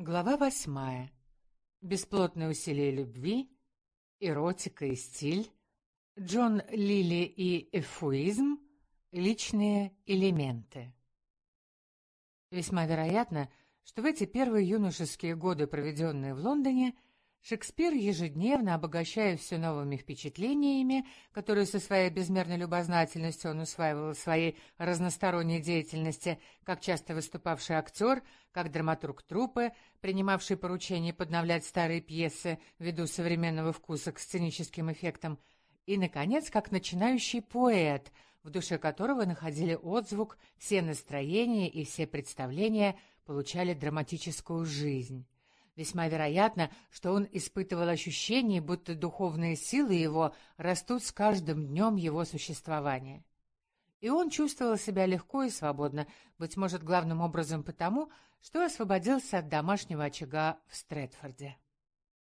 Глава восьмая. Бесплотное усилие любви, эротика и стиль, Джон Лили и эфуизм, личные элементы. Весьма вероятно, что в эти первые юношеские годы, проведенные в Лондоне, Шекспир, ежедневно обогащая все новыми впечатлениями, которые со своей безмерной любознательностью он усваивал в своей разносторонней деятельности, как часто выступавший актер, как драматург труппы, принимавший поручение подновлять старые пьесы ввиду современного вкуса к сценическим эффектам, и, наконец, как начинающий поэт, в душе которого находили отзвук все настроения и все представления получали драматическую жизнь. Весьма вероятно, что он испытывал ощущение, будто духовные силы его растут с каждым днем его существования. И он чувствовал себя легко и свободно, быть может, главным образом потому, что освободился от домашнего очага в Стрэдфорде.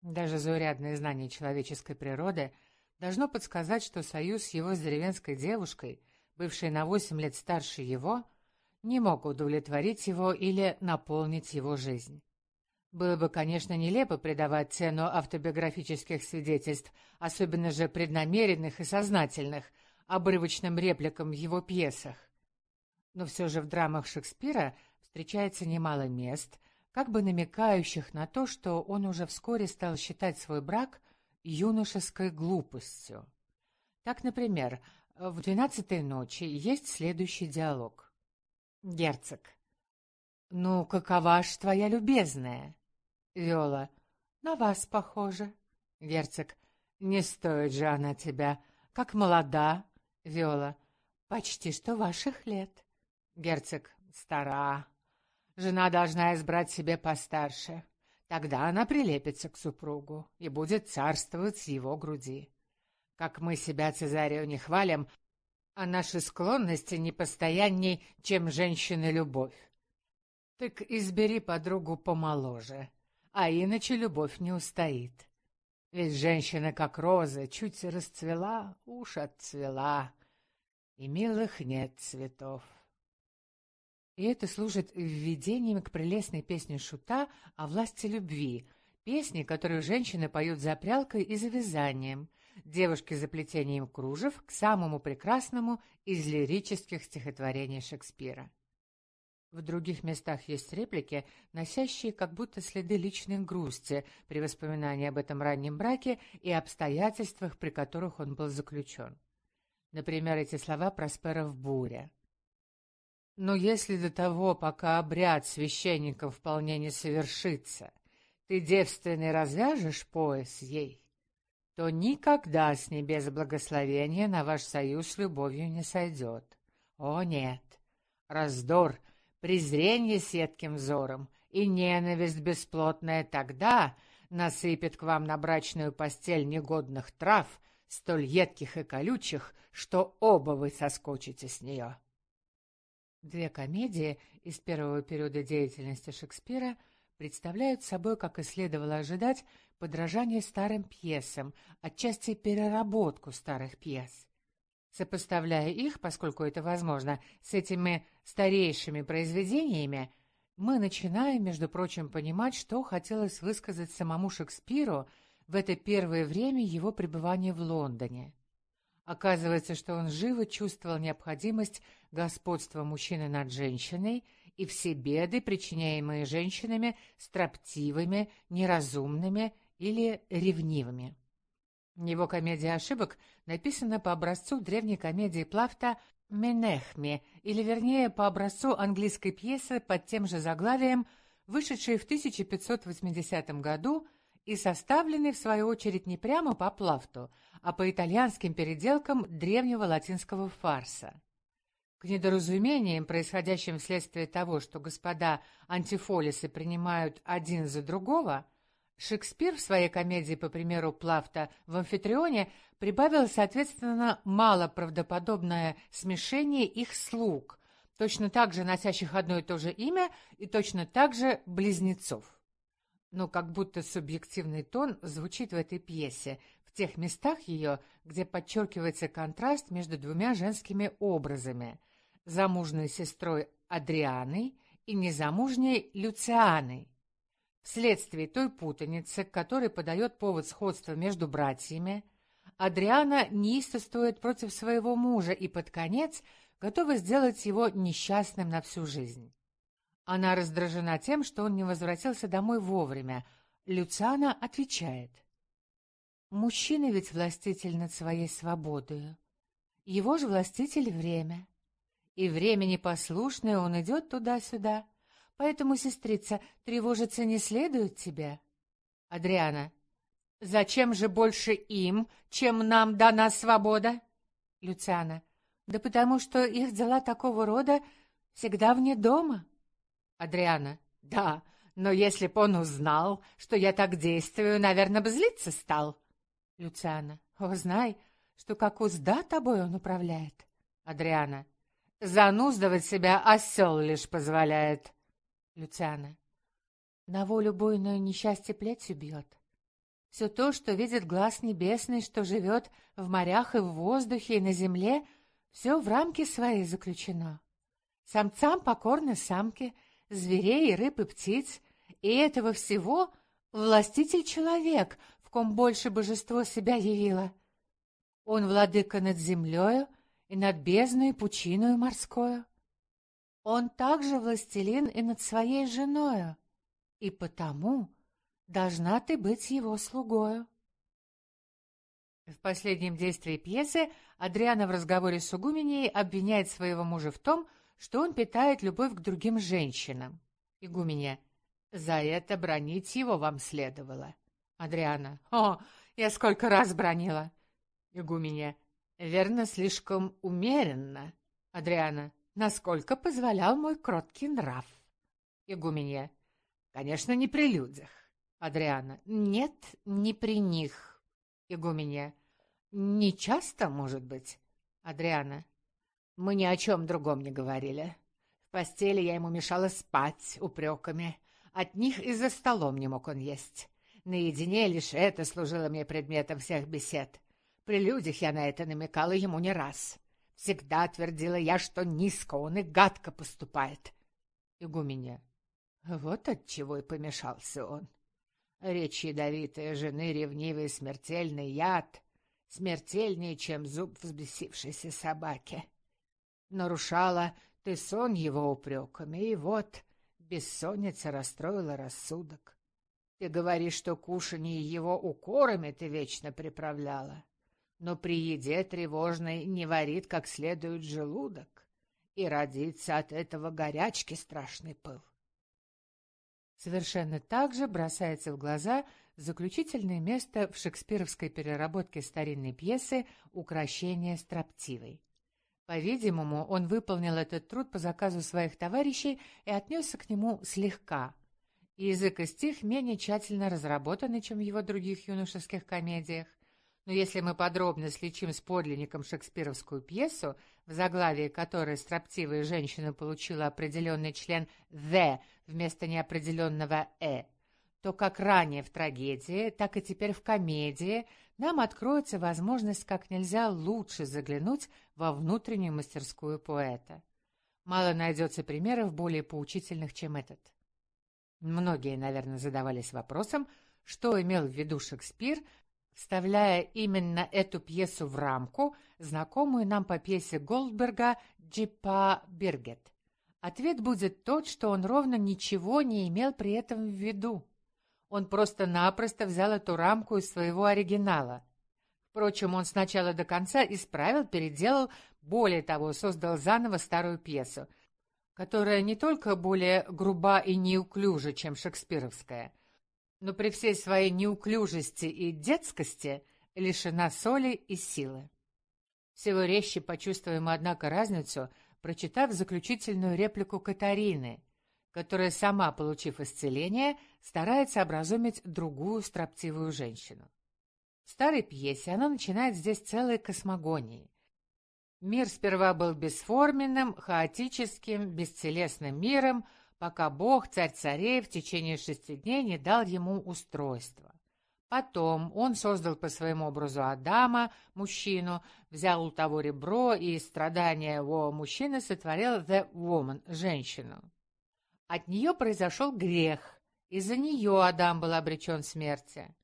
Даже заурядное знание человеческой природы должно подсказать, что союз его с деревенской девушкой, бывшей на восемь лет старше его, не мог удовлетворить его или наполнить его жизнь. Было бы, конечно, нелепо придавать цену автобиографических свидетельств, особенно же преднамеренных и сознательных, обрывочным репликам в его пьесах. Но все же в драмах Шекспира встречается немало мест, как бы намекающих на то, что он уже вскоре стал считать свой брак юношеской глупостью. Так, например, в «Двенадцатой ночи» есть следующий диалог. Герцог. «Ну, какова ж твоя любезная?» Виола. На вас похоже. Герцог. Не стоит же она тебя. Как молода. Виола. Почти что ваших лет. Герцог. Стара. Жена должна избрать себе постарше. Тогда она прилепится к супругу и будет царствовать с его груди. Как мы себя, Цезарию, не хвалим, а наши склонности не постоянней, чем женщины любовь. Так избери подругу помоложе, а иначе любовь не устоит. Ведь женщина, как роза, чуть расцвела, уж отцвела, и милых нет цветов. И это служит введением к прелестной песне Шута о власти любви, песне, которую женщины поют за прялкой и за вязанием, девушки за плетением кружев к самому прекрасному из лирических стихотворений Шекспира. В других местах есть реплики, носящие как будто следы личной грусти при воспоминании об этом раннем браке и обстоятельствах, при которых он был заключен. Например, эти слова Проспера в буре. «Но если до того, пока обряд священников вполне не совершится, ты девственный развяжешь пояс ей, то никогда с небес благословения на ваш союз любовью не сойдет. О, нет! Раздор — презрение сетким взором и ненависть бесплотная тогда насыпет к вам на брачную постель негодных трав, столь едких и колючих, что оба вы соскочите с нее. Две комедии из первого периода деятельности Шекспира представляют собой, как и следовало ожидать, подражание старым пьесам, отчасти переработку старых пьес. Сопоставляя их, поскольку это возможно, с этими старейшими произведениями, мы начинаем, между прочим, понимать, что хотелось высказать самому Шекспиру в это первое время его пребывания в Лондоне. Оказывается, что он живо чувствовал необходимость господства мужчины над женщиной и все беды, причиняемые женщинами, строптивыми, неразумными или ревнивыми. Его комедия ошибок написана по образцу древней комедии Плафта «Менехме», или вернее по образцу английской пьесы под тем же заглавием, вышедшей в 1580 году и составленной, в свою очередь, не прямо по Плафту, а по итальянским переделкам древнего латинского фарса. К недоразумениям, происходящим вследствие того, что господа антифолисы принимают один за другого – Шекспир в своей комедии, по примеру Плафта в «Амфитрионе», прибавил, соответственно, малоправдоподобное смешение их слуг, точно так же носящих одно и то же имя и точно так же близнецов. Но как будто субъективный тон звучит в этой пьесе, в тех местах ее, где подчеркивается контраст между двумя женскими образами – замужной сестрой Адрианой и незамужней Люцианой, Вследствие той путаницы, которой подает повод сходства между братьями, Адриана неистовствует против своего мужа и под конец готова сделать его несчастным на всю жизнь. Она раздражена тем, что он не возвратился домой вовремя. Люциана отвечает. «Мужчина ведь властитель над своей свободою. Его же властитель время. И времени послушное он идет туда-сюда. Поэтому, сестрица, тревожиться не следует тебе». Адриана. «Зачем же больше им, чем нам дана свобода?» Люциана. «Да потому что их дела такого рода всегда вне дома». Адриана. Да, но если б он узнал, что я так действую, наверное, бы злиться стал. Люциана. О, знай, что как узда тобой он управляет. Адриана. Зануздывать себя осел лишь позволяет. Люциана. На волю буйную несчастье плетью бьет. Все то, что видит глаз небесный, что живет в морях и в воздухе, и на земле, все в рамки свои заключено. Самцам покорны самки, зверей, рыб и птиц, и этого всего властитель-человек, в ком больше божество себя явило. Он владыка над землею и над бездной пучиною морскою. Он также властелин и над своей женою, и потому должна ты быть его слугою. В последнем действии пьесы Адриана в разговоре с Угуменей обвиняет своего мужа в том, что он питает любовь к другим женщинам. Игуменя. За это бронить его вам следовало. Адриана. О, я сколько раз бронила. Игуменя. Верно, слишком умеренно. Адриана. Насколько позволял мой кроткий нрав. Игуменя. Конечно, не при людях. Адриана. Нет, не при них. Игуменя. Не часто, может быть. Адриана. Мы ни о чем другом не говорили. В постели я ему мешала спать упреками. От них и за столом не мог он есть. Наедине лишь это служило мне предметом всех бесед. При людях я на это намекала ему не раз. Всегда твердила я, что низко он и гадко поступает. Игуменя. Вот от чего и помешался он. Речь ядовитая жены, ревнивый смертельный яд, смертельнее, чем зуб взбесившейся собаки нарушала ты сон его упреками, и вот бессонница расстроила рассудок. Ты говоришь, что кушанье его укорами ты вечно приправляла, но при еде тревожной не варит как следует желудок, и родится от этого горячки страшный пыл. Совершенно так же бросается в глаза заключительное место в шекспировской переработке старинной пьесы «Укращение строптивой». По-видимому, он выполнил этот труд по заказу своих товарищей и отнесся к нему слегка. Язык и стих менее тщательно разработаны, чем в его других юношеских комедиях. Но если мы подробно сличим с подлинником шекспировскую пьесу, в заглавии которой строптивая женщина получила определенный член «the» вместо неопределенного «э», то как ранее в трагедии, так и теперь в комедии – нам откроется возможность как нельзя лучше заглянуть во внутреннюю мастерскую поэта. Мало найдется примеров более поучительных, чем этот. Многие, наверное, задавались вопросом, что имел в виду Шекспир, вставляя именно эту пьесу в рамку, знакомую нам по пьесе Голдберга «Джипа Биргет». Ответ будет тот, что он ровно ничего не имел при этом в виду. Он просто-напросто взял эту рамку из своего оригинала. Впрочем, он сначала до конца исправил, переделал, более того, создал заново старую пьесу, которая не только более груба и неуклюжа, чем шекспировская, но при всей своей неуклюжести и детскости лишена соли и силы. Всего резче почувствуем, однако, разницу, прочитав заключительную реплику Катарины — которая, сама получив исцеление, старается образумить другую строптивую женщину. В старой пьесе она начинает здесь целой космогонией. Мир сперва был бесформенным, хаотическим, бесцелесным миром, пока Бог, царь царей, в течение шести дней не дал ему устройства. Потом он создал по своему образу Адама, мужчину, взял у того ребро и из страдания его мужчины сотворил the woman, женщину. От нее произошел грех, Из-за нее Адам был обречен смерти.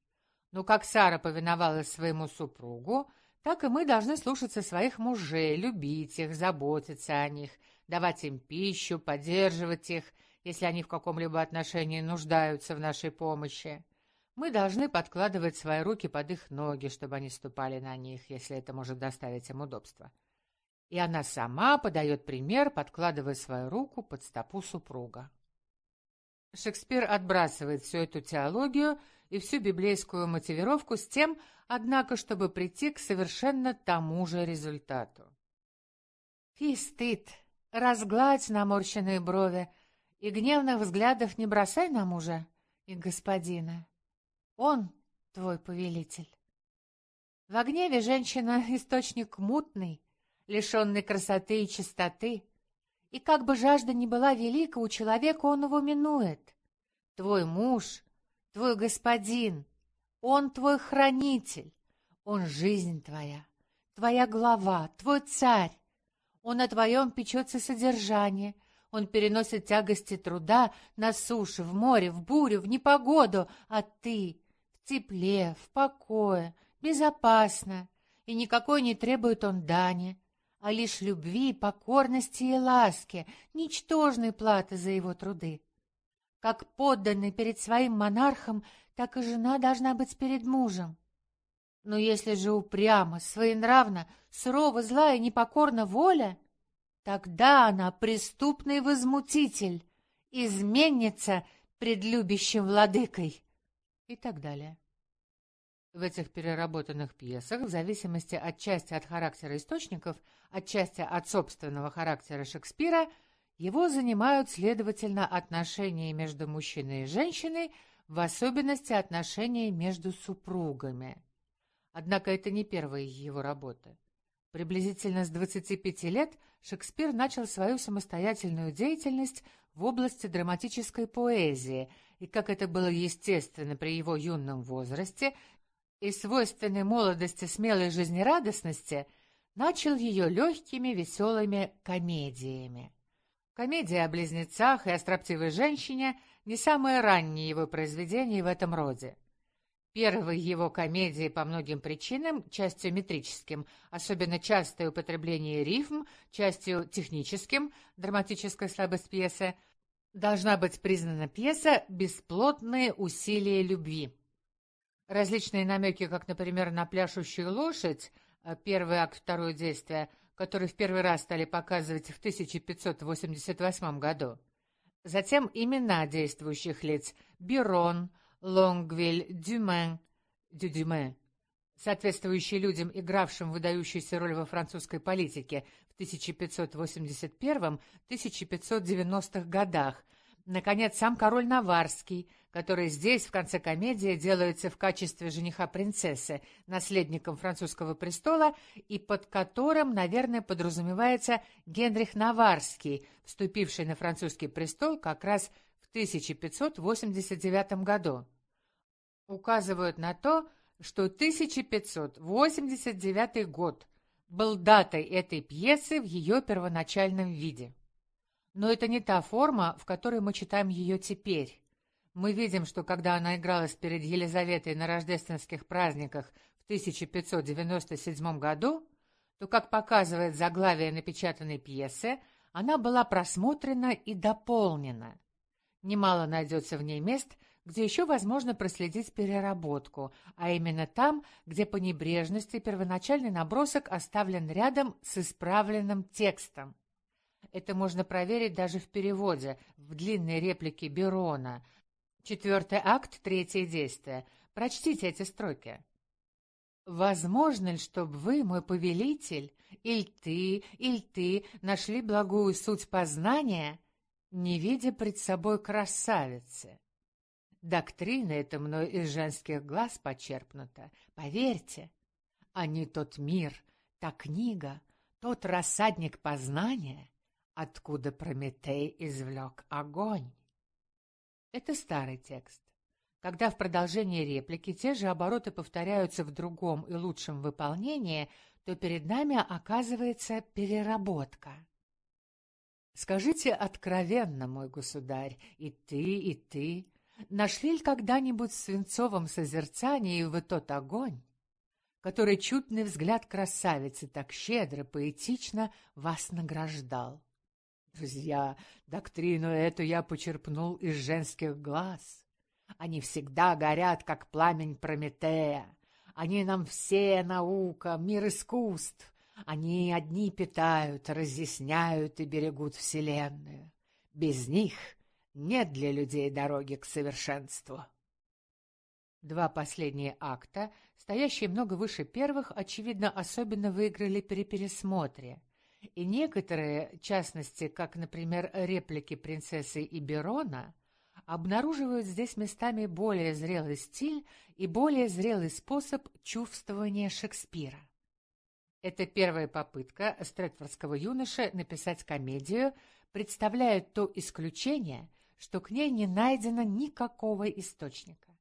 Но как Сара повиновалась своему супругу, так и мы должны слушаться своих мужей, любить их, заботиться о них, давать им пищу, поддерживать их, если они в каком-либо отношении нуждаются в нашей помощи. Мы должны подкладывать свои руки под их ноги, чтобы они ступали на них, если это может доставить им удобство. И она сама подает пример, подкладывая свою руку под стопу супруга. Шекспир отбрасывает всю эту теологию и всю библейскую мотивировку с тем, однако, чтобы прийти к совершенно тому же результату. Фи, стыд, разгладь наморщенные брови и гневных взглядов не бросай на мужа и господина. Он твой повелитель. В гневе женщина — источник мутный, лишенный красоты и чистоты, и как бы жажда ни была велика, у человека он его минует. Твой муж, твой господин, он твой хранитель, он жизнь твоя, твоя глава, твой царь. Он о твоем печется содержание, он переносит тягости труда на суше, в море, в бурю, в непогоду, а ты в тепле, в покое, безопасно, и никакой не требует он дани, а лишь любви, покорности и ласки, ничтожной платы за его труды. Как подданный перед своим монархом, так и жена должна быть перед мужем. Но если же упрямо, своенравно, сурово, злая и непокорна воля, тогда она преступный возмутитель, изменница пред любящим владыкой и так далее. В этих переработанных пьесах, в зависимости от части от характера источников, отчасти от собственного характера Шекспира, его занимают, следовательно, отношения между мужчиной и женщиной, в особенности отношения между супругами. Однако это не первая его работа. Приблизительно с 25 лет Шекспир начал свою самостоятельную деятельность в области драматической поэзии, и, как это было естественно при его юном возрасте и свойственной молодости смелой жизнерадостности, начал ее легкими веселыми комедиями. Комедия о близнецах и о строптивой женщине не самое раннее его произведение в этом роде. Первой его комедии по многим причинам, частью метрическим, особенно частое употребление рифм, частью техническим, драматическая слабость пьесы, должна быть признана пьеса «Бесплотные усилия любви». Различные намеки, как, например, на пляшущую лошадь, э, первый акт, второе действие, который в первый раз стали показывать в 1588 году. Затем имена действующих лиц – Бирон, Лонгвиль, Дюмен, Дюдюме, соответствующие людям, игравшим выдающуюся роль во французской политике в 1588-1590-х годах, Наконец, сам король Наварский, который здесь, в конце комедии, делается в качестве жениха принцессы, наследником французского престола, и под которым, наверное, подразумевается Генрих Наварский, вступивший на французский престол как раз в 1589 году. Указывают на то, что 1589 год был датой этой пьесы в ее первоначальном виде. Но это не та форма, в которой мы читаем ее теперь. Мы видим, что когда она игралась перед Елизаветой на рождественских праздниках в 1597 году, то, как показывает заглавие напечатанной пьесы, она была просмотрена и дополнена. Немало найдется в ней мест, где еще возможно проследить переработку, а именно там, где по небрежности первоначальный набросок оставлен рядом с исправленным текстом. Это можно проверить даже в переводе, в длинной реплике Берона. Четвертый акт, третье действие. Прочтите эти строки. «Возможно ли, чтобы вы, мой повелитель, или ты, или ты нашли благую суть познания, не видя пред собой красавицы?» Доктрина эта мной из женских глаз почерпнута. Поверьте, а не тот мир, та книга, тот рассадник познания, откуда Прометей извлек огонь. Это старый текст. Когда в продолжении реплики те же обороты повторяются в другом и лучшем выполнении, то перед нами оказывается переработка. Скажите откровенно, мой государь, и ты, и ты, Нашли ли когда-нибудь в свинцовом созерцании вы тот огонь, который чутный взгляд красавицы так щедро, поэтично вас награждал? Друзья, доктрину эту я почерпнул из женских глаз. Они всегда горят, как пламень Прометея. Они нам все наука, мир искусств. Они одни питают, разъясняют и берегут Вселенную. Без них нет для людей дороги к совершенству. Два последние акта, стоящие много выше первых, очевидно, особенно выиграли при пересмотре. И некоторые, частности, как, например, реплики принцессы Иберона, обнаруживают здесь местами более зрелый стиль и более зрелый способ чувствования Шекспира. Это первая попытка стрэдфордского юноши написать комедию представляет то исключение, что к ней не найдено никакого источника.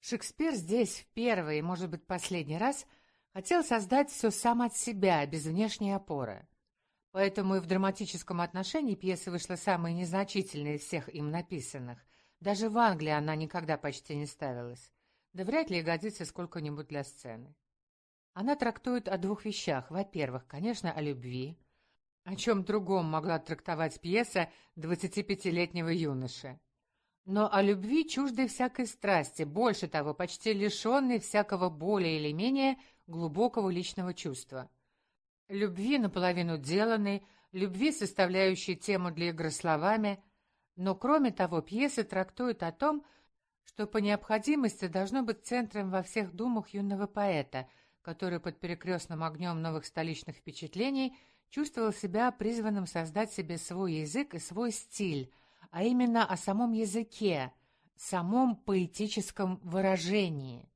Шекспир здесь в первый может быть, последний раз хотел создать все сам от себя, без внешней опоры. Поэтому и в драматическом отношении пьеса вышла самой незначительной из всех им написанных. Даже в Англии она никогда почти не ставилась. Да вряд ли годится сколько-нибудь для сцены. Она трактует о двух вещах. Во-первых, конечно, о любви. О чем другом могла трактовать пьеса 25-летнего юноши. Но о любви чуждой всякой страсти, больше того, почти лишенной всякого более или менее глубокого личного чувства. Любви наполовину деланной, любви, составляющей тему для игры словами, но кроме того пьеса трактует о том, что по необходимости должно быть центром во всех думах юного поэта – который под перекрестным огнем новых столичных впечатлений чувствовал себя призванным создать себе свой язык и свой стиль, а именно о самом языке, самом поэтическом выражении.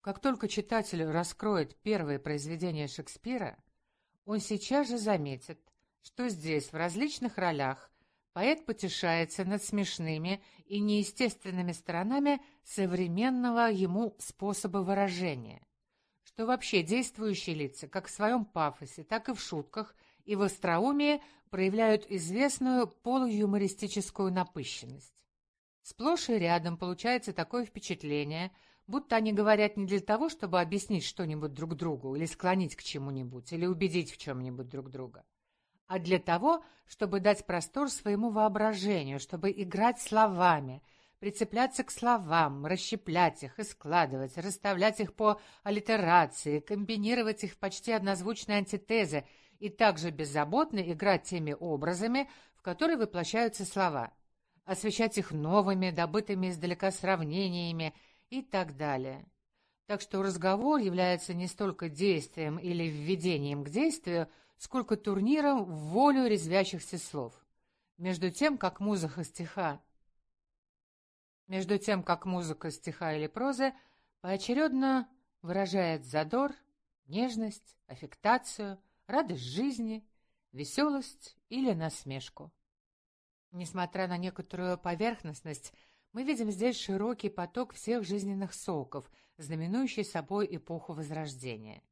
Как только читатель раскроет первое произведение Шекспира, он сейчас же заметит, что здесь в различных ролях поэт потешается над смешными и неестественными сторонами современного ему способа выражения что вообще действующие лица, как в своем пафосе, так и в шутках и в остроумии, проявляют известную полуюмористическую напыщенность. Сплошь и рядом получается такое впечатление, будто они говорят не для того, чтобы объяснить что-нибудь друг другу или склонить к чему-нибудь, или убедить в чем-нибудь друг друга, а для того, чтобы дать простор своему воображению, чтобы играть словами – прицепляться к словам, расщеплять их и складывать, расставлять их по аллитерации, комбинировать их в почти однозвучные антитезы и также беззаботно играть теми образами, в которые воплощаются слова, освещать их новыми, добытыми издалека сравнениями и так далее. Так что разговор является не столько действием или введением к действию, сколько турниром в волю резвящихся слов. Между тем, как музыка стиха между тем как музыка стиха или прозы поочередно выражает задор, нежность, аффектацию, радость жизни, веселость или насмешку. Несмотря на некоторую поверхностность, мы видим здесь широкий поток всех жизненных соков, знаменующий собой эпоху Возрождения.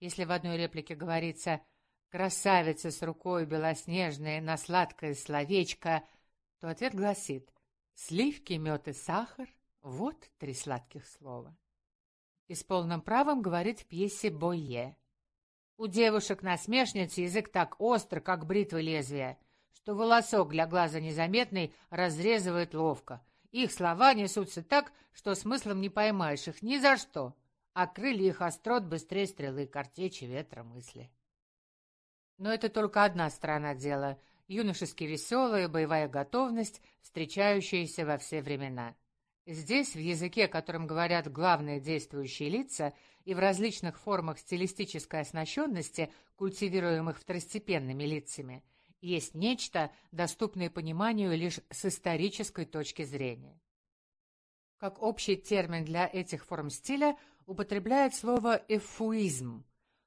Если в одной реплике говорится «красавица с рукой белоснежной на сладкое словечко», то ответ гласит Сливки, мед и сахар — вот три сладких слова. И с полным правом говорит в пьесе Бойе. У девушек-насмешниц язык так остр, как бритвы лезвия, что волосок для глаза незаметный разрезывает ловко. Их слова несутся так, что смыслом не поймаешь их ни за что, а крылья их острот быстрее стрелы картечи ветра мысли. Но это только одна сторона дела — юношески веселая боевая готовность, встречающаяся во все времена. Здесь, в языке, которым говорят главные действующие лица, и в различных формах стилистической оснащенности, культивируемых второстепенными лицами, есть нечто, доступное пониманию лишь с исторической точки зрения. Как общий термин для этих форм стиля употребляет слово «эфуизм»,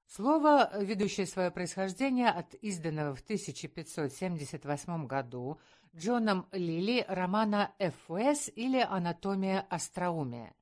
Слово, ведущее свое происхождение от изданного в 1578 году Джоном Лили романа «ФС» или «Анатомия остроумия».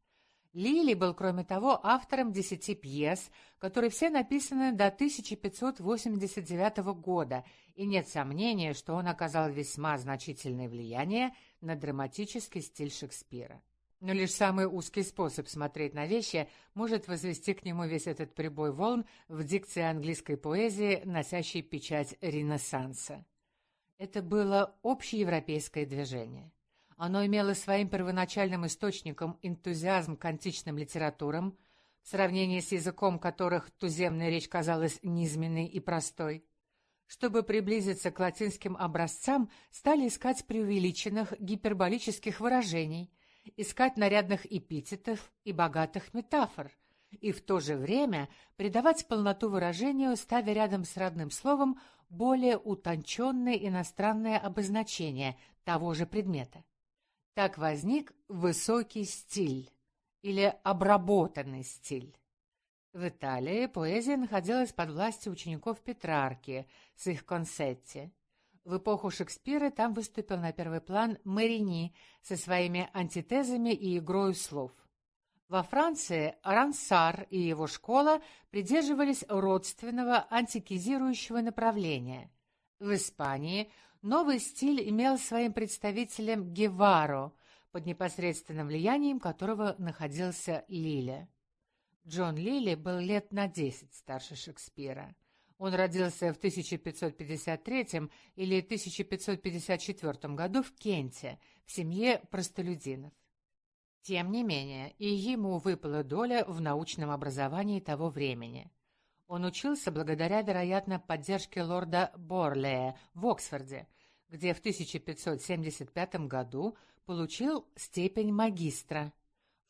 Лили был, кроме того, автором десяти пьес, которые все написаны до 1589 года, и нет сомнения, что он оказал весьма значительное влияние на драматический стиль Шекспира. Но лишь самый узкий способ смотреть на вещи может возвести к нему весь этот прибой волн в дикции английской поэзии, носящей печать Ренессанса. Это было общеевропейское движение. Оно имело своим первоначальным источником энтузиазм к античным литературам, в сравнении с языком которых туземная речь казалась низменной и простой. Чтобы приблизиться к латинским образцам, стали искать преувеличенных гиперболических выражений, искать нарядных эпитетов и богатых метафор, и в то же время придавать полноту выражению, ставя рядом с родным словом более утонченное иностранное обозначение того же предмета. Так возник высокий стиль или обработанный стиль. В Италии поэзия находилась под властью учеников Петрарки с их консетти. В эпоху Шекспира там выступил на первый план Марини со своими антитезами и игрой слов. Во Франции Рансар и его школа придерживались родственного антикизирующего направления. В Испании новый стиль имел своим представителем Геваро, под непосредственным влиянием которого находился Лиля. Джон Лили был лет на десять старше Шекспира. Он родился в 1553 или 1554 году в Кенте, в семье простолюдинов. Тем не менее, и ему выпала доля в научном образовании того времени. Он учился благодаря, вероятно, поддержке лорда Борлея в Оксфорде, где в 1575 году получил степень магистра.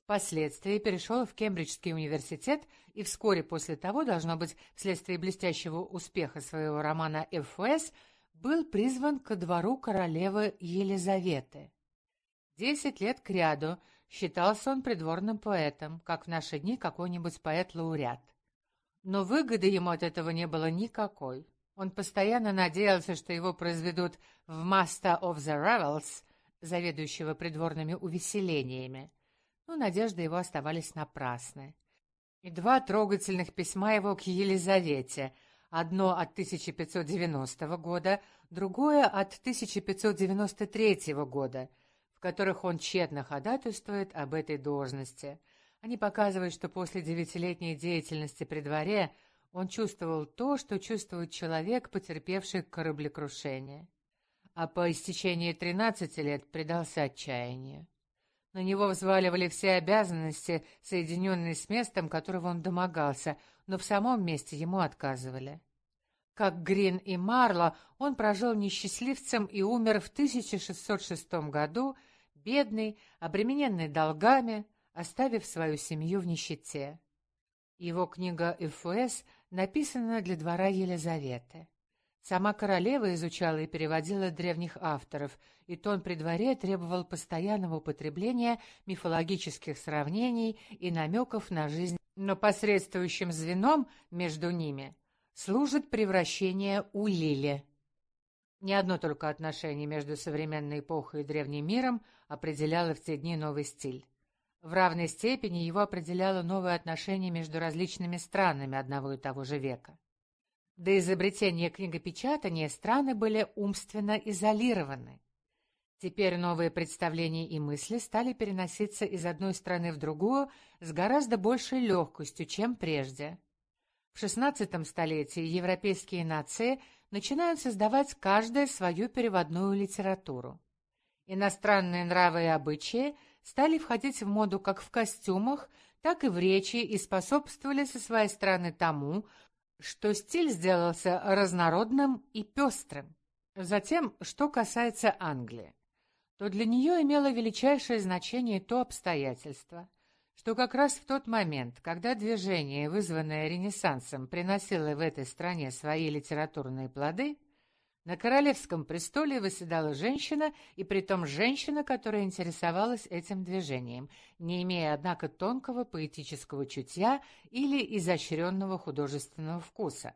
Впоследствии перешел в Кембриджский университет и вскоре после того, должно быть, вследствие блестящего успеха своего романа «ФС», был призван ко двору королевы Елизаветы. Десять лет кряду считался он придворным поэтом, как в наши дни какой-нибудь поэт-лауреат. Но выгоды ему от этого не было никакой. Он постоянно надеялся, что его произведут в «Master of the Revels», заведующего придворными увеселениями. Но надежды его оставались напрасны. И два трогательных письма его к Елизавете, одно от 1590 года, другое от 1593 года, в которых он тщетно ходатайствует об этой должности – они показывают, что после девятилетней деятельности при дворе он чувствовал то, что чувствует человек, потерпевший кораблекрушение. А по истечении тринадцати лет предался отчаянию. На него взваливали все обязанности, соединенные с местом, которого он домогался, но в самом месте ему отказывали. Как Грин и Марло, он прожил несчастливцем и умер в 1606 году, бедный, обремененный долгами, оставив свою семью в нищете. Его книга «ФУС» написана для двора Елизаветы. Сама королева изучала и переводила древних авторов, и тон при дворе требовал постоянного употребления мифологических сравнений и намеков на жизнь, но посредствующим звеном между ними служит превращение у Лили. Не одно только отношение между современной эпохой и древним миром определяло в те дни новый стиль. В равной степени его определяло новое отношение между различными странами одного и того же века. До изобретения книгопечатания страны были умственно изолированы. Теперь новые представления и мысли стали переноситься из одной страны в другую с гораздо большей легкостью, чем прежде. В XVI столетии европейские нации начинают создавать каждая свою переводную литературу. Иностранные нравы и обычаи – стали входить в моду как в костюмах, так и в речи и способствовали со своей стороны тому, что стиль сделался разнородным и пестрым. Затем, что касается Англии, то для нее имело величайшее значение то обстоятельство, что как раз в тот момент, когда движение, вызванное Ренессансом, приносило в этой стране свои литературные плоды – на королевском престоле выседала женщина, и притом женщина, которая интересовалась этим движением, не имея, однако, тонкого поэтического чутья или изощренного художественного вкуса.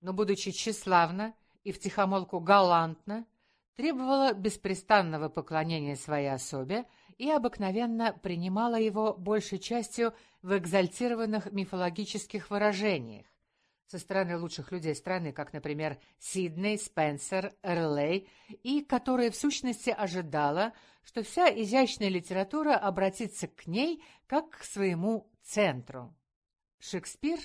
Но, будучи тщеславна и втихомолку галантна, требовала беспрестанного поклонения своей особе и обыкновенно принимала его большей частью в экзальтированных мифологических выражениях со стороны лучших людей страны, как, например, Сидней, Спенсер, Эрлей, и которая в сущности ожидала, что вся изящная литература обратится к ней как к своему центру. Шекспир,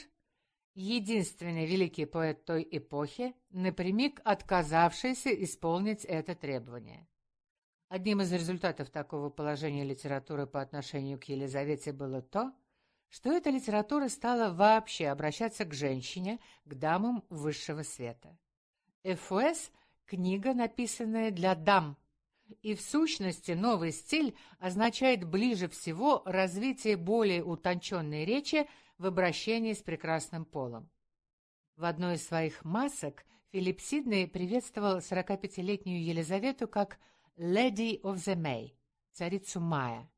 единственный великий поэт той эпохи, напрямик отказавшийся исполнить это требование. Одним из результатов такого положения литературы по отношению к Елизавете было то, что эта литература стала вообще обращаться к женщине, к дамам высшего света. ФОС – книга, написанная для дам, и в сущности новый стиль означает ближе всего развитие более утонченной речи в обращении с прекрасным полом. В одной из своих масок Филипп Сидней приветствовал 45-летнюю Елизавету как «Lady of the May» – царицу Мая.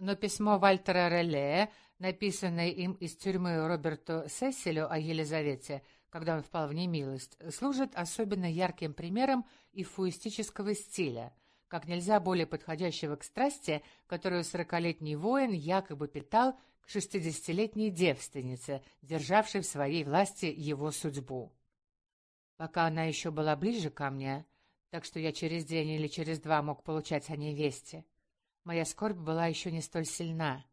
Но письмо Вальтера Реле, написанное им из тюрьмы Роберту Сесилю о Елизавете, когда он впал в немилость, служит особенно ярким примером ифуистического стиля, как нельзя более подходящего к страсти, которую сорокалетний воин якобы питал к шестидесятилетней девственнице, державшей в своей власти его судьбу. Пока она еще была ближе ко мне, так что я через день или через два мог получать о ней вести, Моя скорбь была еще не столь сильна.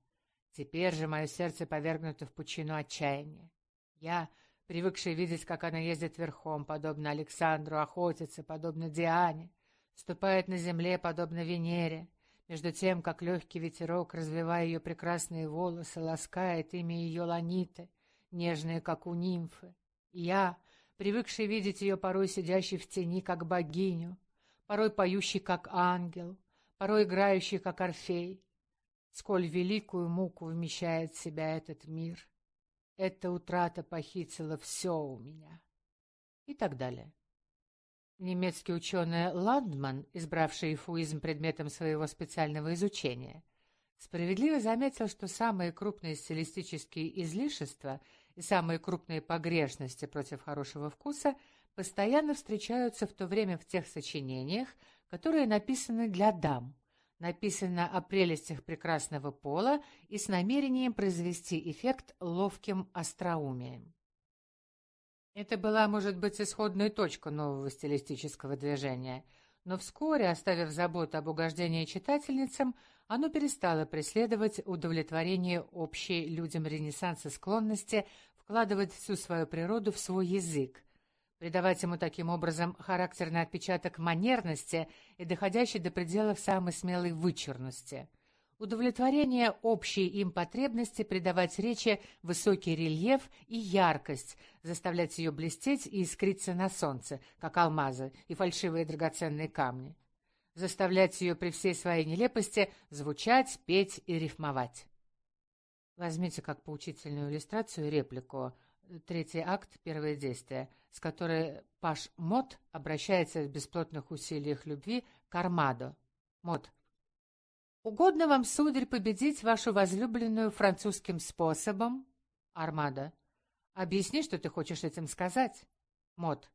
Теперь же мое сердце повергнуто в пучину отчаяния. Я, привыкший видеть, как она ездит верхом, подобно Александру, охотится, подобно Диане, ступает на земле, подобно Венере, между тем, как легкий ветерок, развивая ее прекрасные волосы, ласкает ими ее ланиты, нежные, как у нимфы. Я, привыкший видеть ее порой сидящей в тени, как богиню, порой поющей, как ангел, порой играющий, как Орфей. Сколь великую муку вмещает в себя этот мир. Эта утрата похитила все у меня. И так далее. Немецкий ученый Ландман, избравший эфуизм предметом своего специального изучения, справедливо заметил, что самые крупные стилистические излишества и самые крупные погрешности против хорошего вкуса постоянно встречаются в то время в тех сочинениях, которые написаны для дам, написано о прелестях прекрасного пола и с намерением произвести эффект ловким остроумием. Это была, может быть, исходная точка нового стилистического движения, но вскоре, оставив заботу об угождении читательницам, оно перестало преследовать удовлетворение общей людям Ренессанса склонности вкладывать всю свою природу в свой язык, придавать ему таким образом характерный отпечаток манерности и доходящий до пределов самой смелой вычурности. Удовлетворение общей им потребности придавать речи высокий рельеф и яркость, заставлять ее блестеть и искриться на солнце, как алмазы и фальшивые драгоценные камни. Заставлять ее при всей своей нелепости звучать, петь и рифмовать. Возьмите как поучительную иллюстрацию реплику – третий акт, первое действие, с которой Паш Мот обращается в бесплотных усилиях любви к Армадо. Мот. «Угодно вам, сударь, победить вашу возлюбленную французским способом?» Армадо. «Объясни, что ты хочешь этим сказать?» Мот.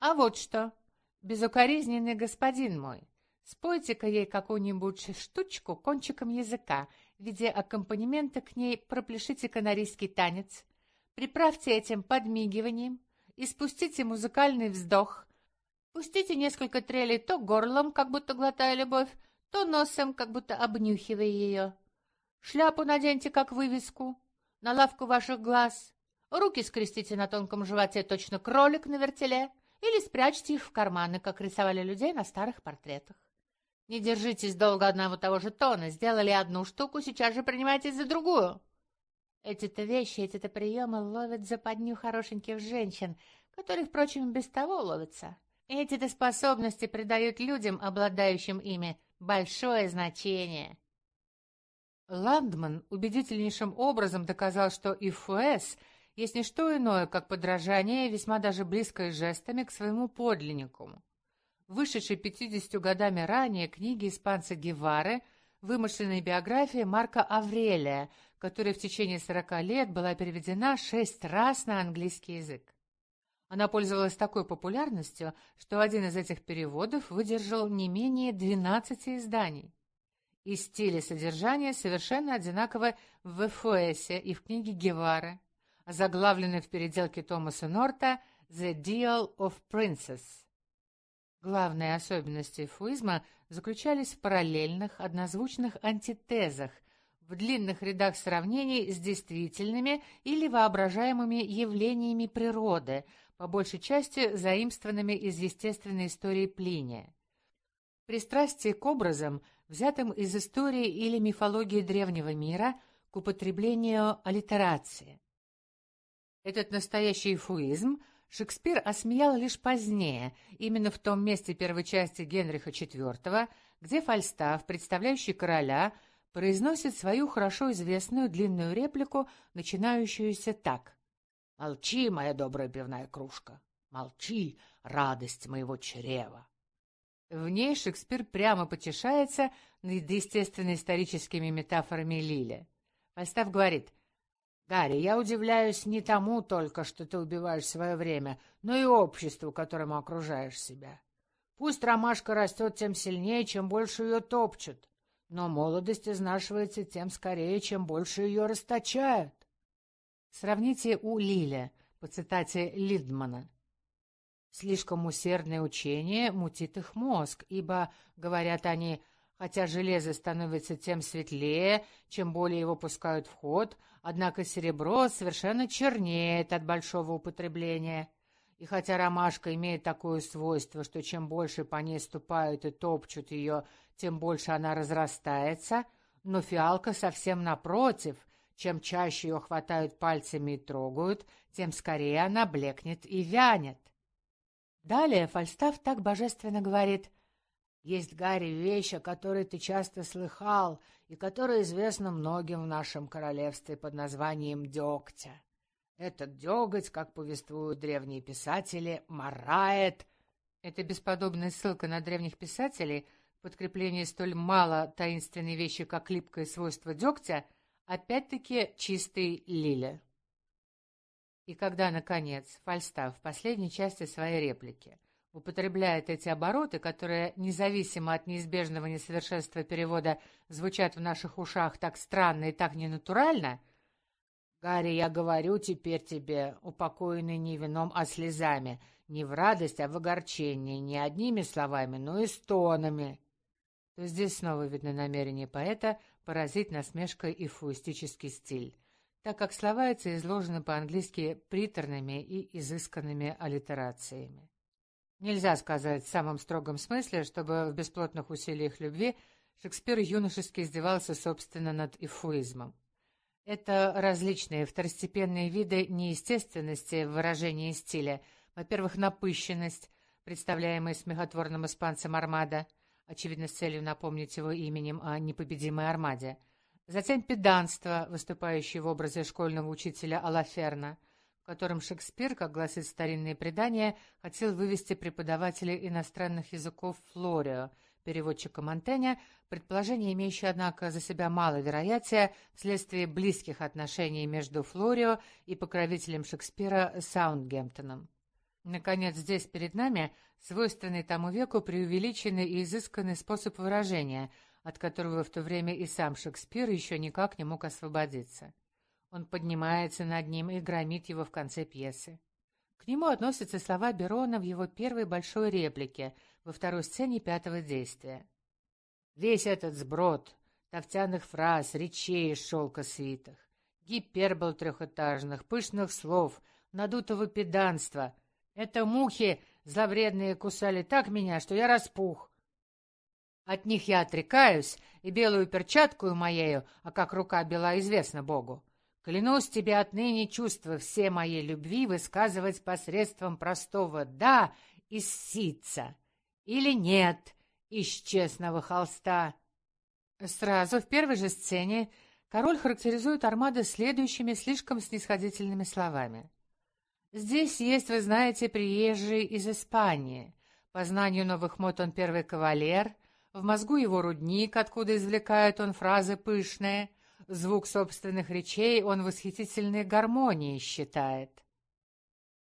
«А вот что, безукоризненный господин мой, спойте-ка ей какую-нибудь штучку кончиком языка, в виде аккомпанемента к ней пропляшите канарийский танец, Приправьте этим подмигиванием и спустите музыкальный вздох. Пустите несколько трелей то горлом, как будто глотая любовь, то носом, как будто обнюхивая ее. Шляпу наденьте, как вывеску, на лавку ваших глаз. Руки скрестите на тонком животе, точно кролик на вертеле, или спрячьте их в карманы, как рисовали людей на старых портретах. Не держитесь долго одного того же тона. Сделали одну штуку, сейчас же принимайтесь за другую. Эти-то вещи, эти-то приемы ловят западню хорошеньких женщин, которые, впрочем, без того ловятся. Эти-то способности придают людям, обладающим ими, большое значение. Ландман убедительнейшим образом доказал, что ИФС есть не что иное, как подражание, весьма даже близкое жестами к своему подлиннику. Вышедшей 50 годами ранее книги испанца Гевары – вымышленная биография Марка Аврелия, которая в течение 40 лет была переведена шесть раз на английский язык. Она пользовалась такой популярностью, что один из этих переводов выдержал не менее 12 изданий. и стиль и содержание совершенно одинаковы в Эфуэсе и в книге Гевара, заглавленной в переделке Томаса Норта «The Deal of Princess». Главные особенности эфуизма заключались в параллельных, однозвучных антитезах, в длинных рядах сравнений с действительными или воображаемыми явлениями природы, по большей части заимствованными из естественной истории Плиния. Пристрастие к образам, взятым из истории или мифологии древнего мира, к употреблению аллитерации. Этот настоящий эфуизм Шекспир осмеял лишь позднее, именно в том месте первой части Генриха IV, где Фальстаф, представляющий короля, произносит свою хорошо известную длинную реплику, начинающуюся так. «Молчи, моя добрая пивная кружка, молчи, радость моего чрева». В ней Шекспир прямо потешается над естественно-историческими метафорами Лили. Фальстаф говорит, «Гарри, я удивляюсь не тому только, что ты убиваешь свое время, но и обществу, которому окружаешь себя. Пусть ромашка растет тем сильнее, чем больше ее топчут, но молодость изнашивается тем скорее, чем больше ее расточают». Сравните у Лиля, по цитате Лидмана. Слишком усердное учение мутит их мозг, ибо, говорят они, хотя железо становится тем светлее, чем более его пускают в ход, однако серебро совершенно чернеет от большого употребления. И хотя ромашка имеет такое свойство, что чем больше по ней ступают и топчут ее, тем больше она разрастается, но фиалка совсем напротив, чем чаще ее хватают пальцами и трогают, тем скорее она блекнет и вянет. Далее Фальстаф так божественно говорит «Есть, Гарри, вещь, о которой ты часто слыхал и которая известна многим в нашем королевстве под названием дегтя. Этот деготь, как повествуют древние писатели, марает...» Это бесподобная ссылка на древних писателей, подкрепление столь мало таинственной вещи, как липкое свойство дегтя, опять-таки чистый лиля. И когда, наконец, Фальстав в последней части своей реплики употребляет эти обороты, которые, независимо от неизбежного несовершенства перевода, звучат в наших ушах так странно и так ненатурально, «Гарри, я говорю теперь тебе, упокоенный не вином, а слезами, не в радость, а в огорчение, не одними словами, но и стонами», то здесь снова видно намерение поэта поразить насмешкой и фуистический стиль так как слова эти изложены по-английски приторными и изысканными аллитерациями. Нельзя сказать в самом строгом смысле, чтобы в бесплотных усилиях любви Шекспир юношески издевался, собственно, над эфуизмом. Это различные второстепенные виды неестественности в выражении стиля. Во-первых, напыщенность, представляемая смехотворным испанцем Армада, очевидно, с целью напомнить его именем о непобедимой Армаде – Затем педанство, выступающее в образе школьного учителя Алаферна, в котором Шекспир, как гласит старинные предания, хотел вывести преподавателя иностранных языков Флорио, переводчика Монтэня, предположение, имеющее, однако, за себя мало вероятия вследствие близких отношений между Флорио и покровителем Шекспира Саундгемптоном. Наконец, здесь перед нами свойственный тому веку преувеличенный и изысканный способ выражения – от которого в то время и сам Шекспир еще никак не мог освободиться. Он поднимается над ним и громит его в конце пьесы. К нему относятся слова Берона в его первой большой реплике во второй сцене пятого действия. «Весь этот сброд тофтяных фраз, речей из шелка свитых, гипербол трехэтажных, пышных слов, надутого педанства. Это мухи зловредные кусали так меня, что я распух. От них я отрекаюсь, и белую перчатку моею, а как рука бела, известна Богу. Клянусь тебе отныне чувства все моей любви высказывать посредством простого «да» из ситца или «нет» из честного холста. Сразу в первой же сцене король характеризует Армада следующими слишком снисходительными словами. «Здесь есть, вы знаете, приезжий из Испании. По знанию новых мод он первый кавалер, в мозгу его рудник, откуда извлекает он фразы пышные. Звук собственных речей он восхитительной гармонией считает.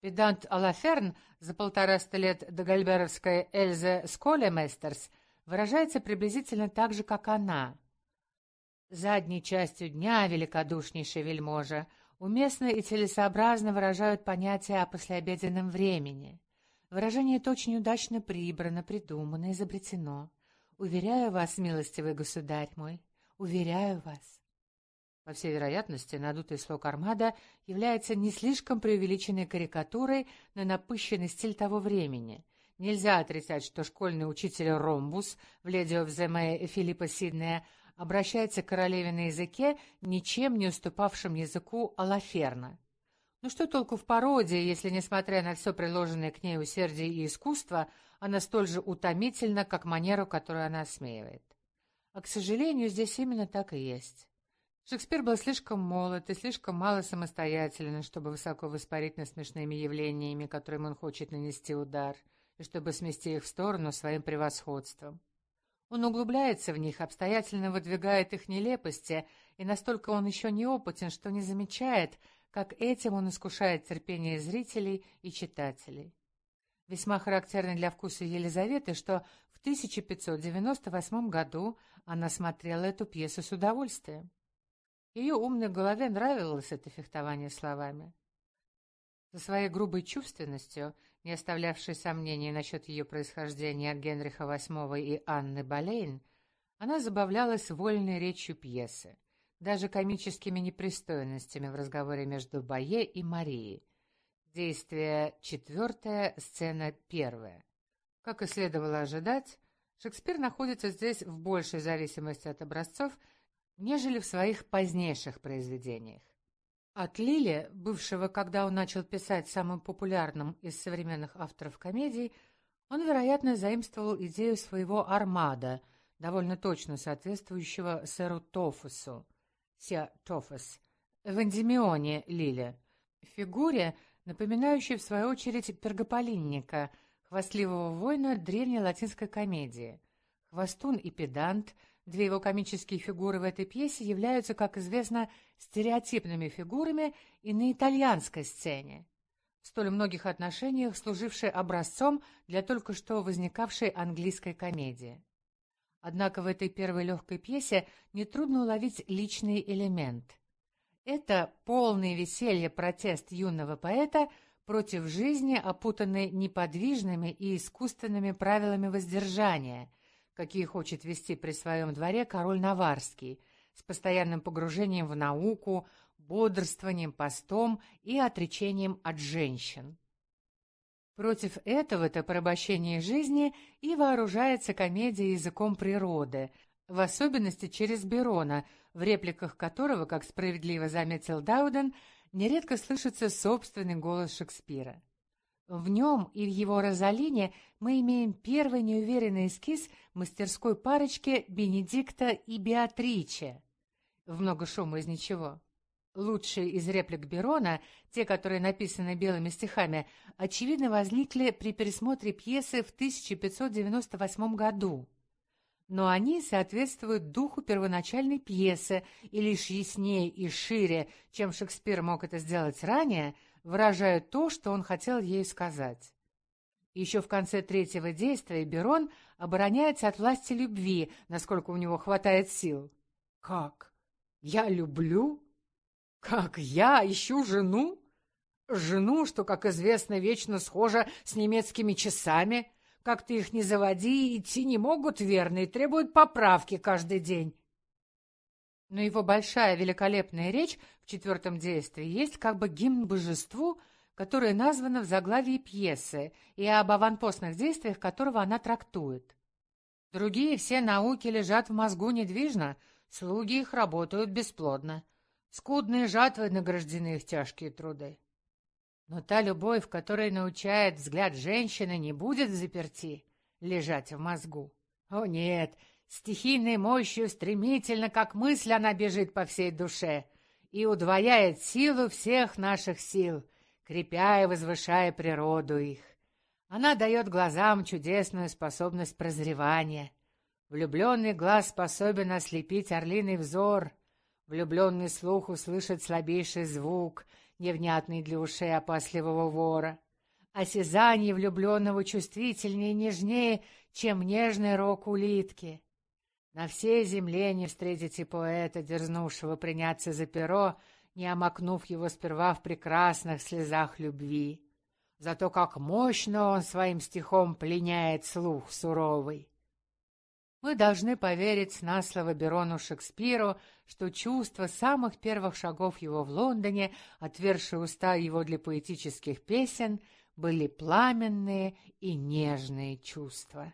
Педант Алаферн за полтораста лет до гальберовской Эльзе Сколеместерс выражается приблизительно так же, как она. Задней частью дня, великодушнейший вельможа, уместно и целесообразно выражают понятие о послеобеденном времени. Выражение это очень удачно прибрано, придумано, изобретено. Уверяю вас, милостивый государь мой, уверяю вас. По всей вероятности, надутый слог Армада является не слишком преувеличенной карикатурой на напыщенный стиль того времени. Нельзя отрицать, что школьный учитель Ромбус в «Леди оф Филиппа Сиднея обращается к королеве на языке, ничем не уступавшем языку Алаферна. Ну что толку в пародии, если, несмотря на все приложенное к ней усердие и искусство, она столь же утомительна, как манеру, которую она осмеивает? А, к сожалению, здесь именно так и есть. Шекспир был слишком молод и слишком мало самостоятелен, чтобы высоко воспарить над смешными явлениями, которым он хочет нанести удар, и чтобы смести их в сторону своим превосходством. Он углубляется в них, обстоятельно выдвигает их нелепости, и настолько он еще неопытен, что не замечает, как этим он искушает терпение зрителей и читателей. Весьма характерно для вкуса Елизаветы, что в 1598 году она смотрела эту пьесу с удовольствием. Ее умной голове нравилось это фехтование словами. Со своей грубой чувственностью, не оставлявшей сомнений насчет ее происхождения от Генриха VIII и Анны Болейн, она забавлялась вольной речью пьесы, даже комическими непристойностями в разговоре между Бае и Марией. Действие четвертое, сцена первая. Как и следовало ожидать, Шекспир находится здесь в большей зависимости от образцов, нежели в своих позднейших произведениях. От Лили, бывшего, когда он начал писать самым популярным из современных авторов комедий, он, вероятно, заимствовал идею своего «Армада», довольно точно соответствующего сэру Тофусу, Ся Тофус, в «Эндемионе» Лили, фигуре, напоминающей, в свою очередь, пергополинника, хвастливого воина древней латинской комедии. Хвостун и педант — Две его комические фигуры в этой пьесе являются, как известно, стереотипными фигурами и на итальянской сцене, в столь многих отношениях служившей образцом для только что возникавшей английской комедии. Однако в этой первой легкой пьесе нетрудно уловить личный элемент. Это полный веселье протест юного поэта против жизни, опутанной неподвижными и искусственными правилами воздержания – какие хочет вести при своем дворе король Наварский, с постоянным погружением в науку, бодрствованием, постом и отречением от женщин. Против этого-то порабощения жизни и вооружается комедия языком природы, в особенности через Берона, в репликах которого, как справедливо заметил Дауден, нередко слышится собственный голос Шекспира. В нем и в его Розалине мы имеем первый неуверенный эскиз мастерской парочки Бенедикта и Беатриче. В много шума из ничего. Лучшие из реплик Берона, те, которые написаны белыми стихами, очевидно возникли при пересмотре пьесы в 1598 году. Но они соответствуют духу первоначальной пьесы и лишь яснее и шире, чем Шекспир мог это сделать ранее – выражают то, что он хотел ей сказать. Еще в конце третьего действия Берон обороняется от власти любви, насколько у него хватает сил. «Как? Я люблю? Как я ищу жену? Жену, что, как известно, вечно схожа с немецкими часами. Как ты их не заводи, идти не могут верно и требуют поправки каждый день. Но его большая великолепная речь в четвертом действии есть как бы гимн божеству, которое названо в заглавии пьесы и об аванпостных действиях которого она трактует. Другие все науки лежат в мозгу недвижно, слуги их работают бесплодно. Скудные жатвы награждены их тяжкие труды. Но та любовь, которая научает взгляд женщины, не будет заперти, лежать в мозгу. О нет, Стихийной мощью стремительно, как мысль, она бежит по всей душе и удвояет силу всех наших сил, крепя и возвышая природу их. Она дает глазам чудесную способность прозревания. Влюбленный глаз способен ослепить орлиный взор, влюбленный слух услышать слабейший звук, невнятный для ушей опасливого вора. Осязание влюбленного чувствительнее и нежнее, чем нежный рок улитки. На всей земле не встретите поэта, дерзнувшего приняться за перо, не омакнув его сперва в прекрасных слезах любви. Зато как мощно он своим стихом пленяет слух суровый. Мы должны поверить на слово Берону Шекспиру, что чувства самых первых шагов его в Лондоне, отвершие уста его для поэтических песен, были пламенные и нежные чувства.